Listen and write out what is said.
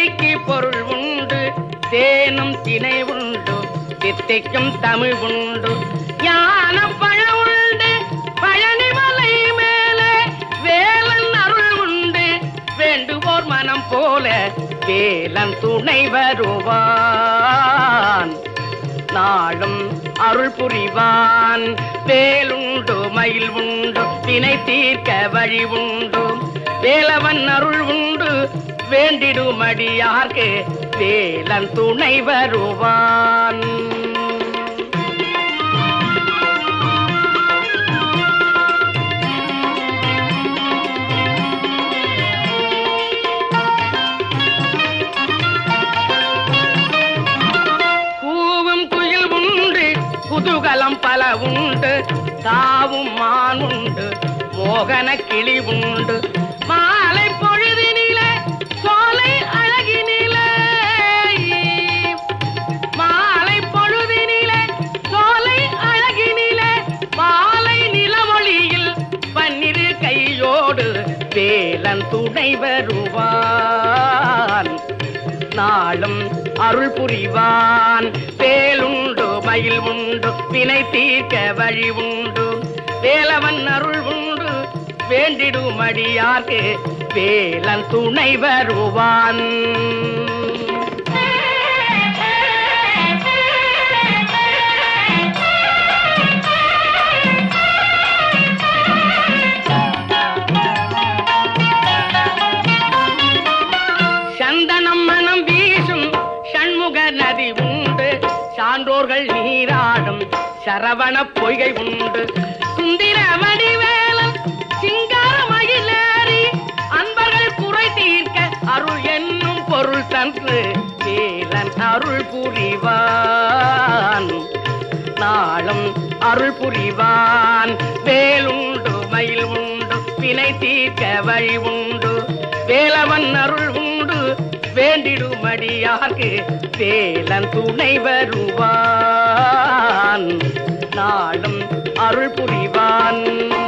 சித்திக்கு பொருள் உண்டு தேனும் திணை உண்டு தித்திக்கும் தமிழ் உண்டு. யான பழம் உண்டு பழனிமலை மேலே வேலன் அருள் உண்டு. வேண்டுவோர் மனம் போல வேலன் துணை வருவான். நாளும் அருள் புரிவான் வேலுண்டு மயில் உண்டு தினை தீர்க்க வழி உண்டு. வேலவன் அருள் உண்டு வேண்டிடுமடியார்க்கு வேலன் துணை வருவான். கூவும் குயில் உண்டு குதூகலம் பல உண்டு தாவும் மான் உண்டு மோகன கிளி உண்டு. வேலன் துணை வருவான். நாளும் அருள் புரிவான். வேலுண்டு மயில் உண்டு வினை தீர்க்க வழி உண்டு வேலவன் அருள் உண்டு வேண்டிடும் வேண்டிடுமடியார்க்கு வேலன் துணை வருவான். சந்தனம் மனம் வீசும் சண்முக நதி உண்டு. சான்றோர்கள் நீராடும் சரவண பொய்கை உண்டு. சுந்திர வடிவேலம் சிங்கார மயிலேறி அன்பர்கள் குறை தீர்க்க அருள் என்னும் பொருள் தன்று வேலன் அருள் புரிவான். நாளும் அருள் புரிவான். வேலுண்டு மயில் உண்டு வினை தீர்க்க வழி உண்டு. வேலவன் அருள் உண்டு வேண்டிடுமடியார்க்கு வேலன் துணை வருவான். நாளும் அருள் புரிவான்.